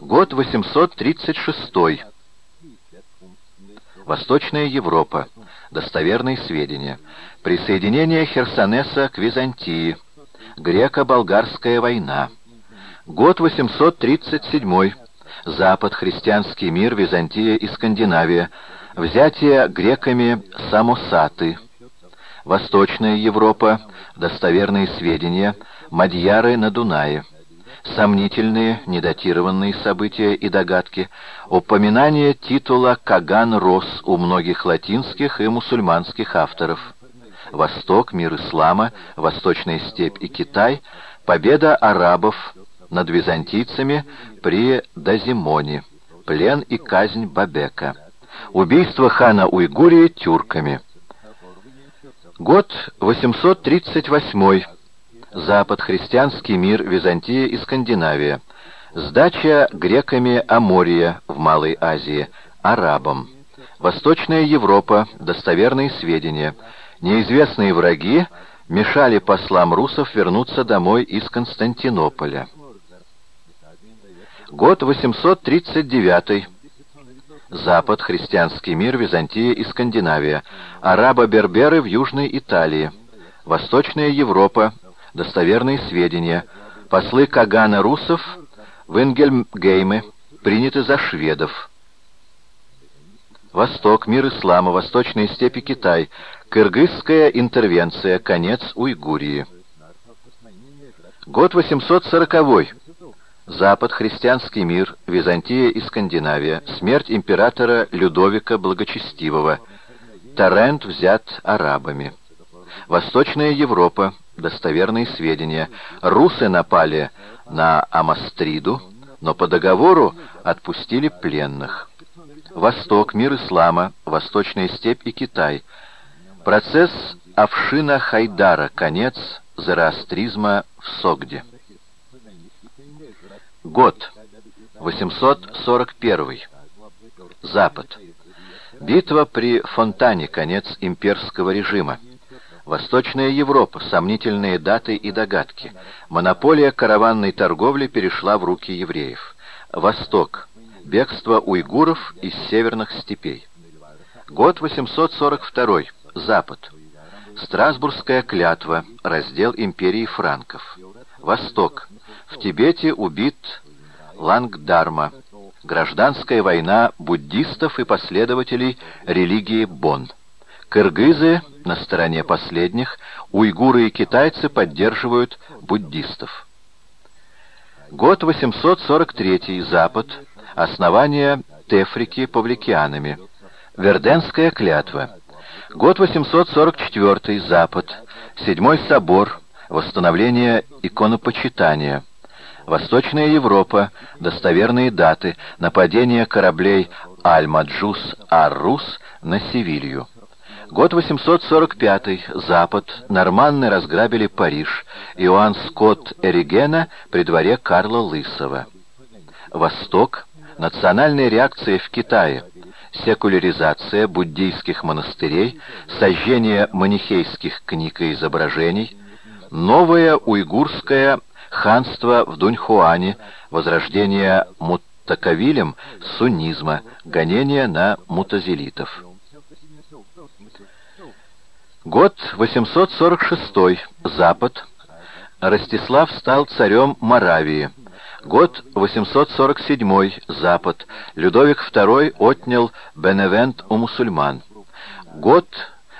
Год 836. Восточная Европа. Достоверные сведения. Присоединение Херсонеса к Византии. Греко-болгарская война. Год 837. Запад, христианский мир, Византия и Скандинавия. Взятие греками Самосаты. Восточная Европа. Достоверные сведения. Мадьяры на Дунае сомнительные, недатированные события и догадки, упоминание титула «Каган-Рос» у многих латинских и мусульманских авторов. Восток, мир ислама, Восточная степь и Китай, победа арабов над византийцами при Дазимоне, плен и казнь Бабека, убийство хана Уйгурии тюрками. Год 838 Запад, христианский мир, Византия и Скандинавия. Сдача греками Амория в Малой Азии, арабам. Восточная Европа, достоверные сведения. Неизвестные враги мешали послам русов вернуться домой из Константинополя. Год 839. Запад, христианский мир, Византия и Скандинавия. Арабо-берберы в Южной Италии. Восточная Европа, достоверные сведения. Послы Кагана русов в Ингельмгейме приняты за шведов. Восток, мир ислама, восточные степи Китай, кыргызская интервенция, конец Уйгурии. Год 840 -й. Запад, христианский мир, Византия и Скандинавия, смерть императора Людовика Благочестивого, Торрент взят арабами. Восточная Европа, достоверные сведения. Русы напали на Амастриду, но по договору отпустили пленных. Восток, мир ислама, Восточная степь и Китай. Процесс Авшина Хайдара, конец зороастризма в Согде. Год 841. Запад. Битва при Фонтане, конец имперского режима. Восточная Европа, сомнительные даты и догадки. Монополия караванной торговли перешла в руки евреев. Восток. Бегство уйгуров из северных степей. Год 842. Запад. Страсбургская клятва. Раздел империи франков. Восток. В Тибете убит Лангдарма. Гражданская война буддистов и последователей религии Бон. Кыргызы на стороне последних, уйгуры и китайцы поддерживают буддистов. Год 843. Запад. Основание Тефрики павликианами. Верденская клятва. Год 844. Запад. Седьмой собор. Восстановление иконопочитания. Восточная Европа. Достоверные даты. Нападение кораблей Аль-Маджус-Ар-Рус на Севилью. Год 845. Запад. Норманны разграбили Париж. Иоанн Скотт Эригена при дворе Карла Лысого. Восток. Национальная реакция в Китае. Секуляризация буддийских монастырей, сожжение манихейских книг и изображений, новое уйгурское ханство в Дуньхуане, возрождение муттакавилем суннизма, гонение на мутазилитов. Год 846. Запад. Ростислав стал царем Моравии. Год 847. Запад. Людовик II отнял Беневент у мусульман. Год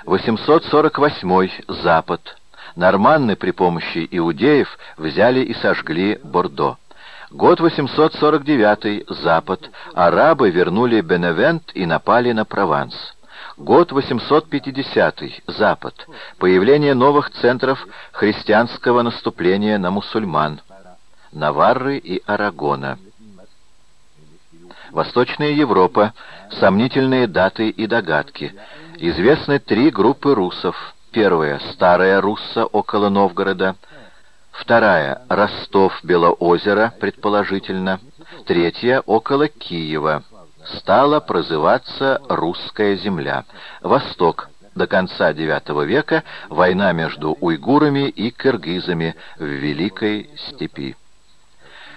848. Запад. Норманны при помощи иудеев взяли и сожгли Бордо. Год 849. Запад. Арабы вернули Беневент и напали на Прованс. Год 850. Запад. Появление новых центров христианского наступления на мусульман. Наварры и Арагона. Восточная Европа. Сомнительные даты и догадки. Известны три группы русов. Первая — Старая Русса около Новгорода. Вторая — Ростов-Белоозеро, предположительно. Третья — около Киева стала прозываться «Русская земля». Восток. До конца IX века война между уйгурами и киргизами в Великой степи.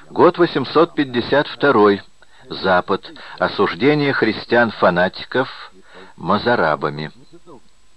Год 852. Запад. Осуждение христиан-фанатиков мазарабами.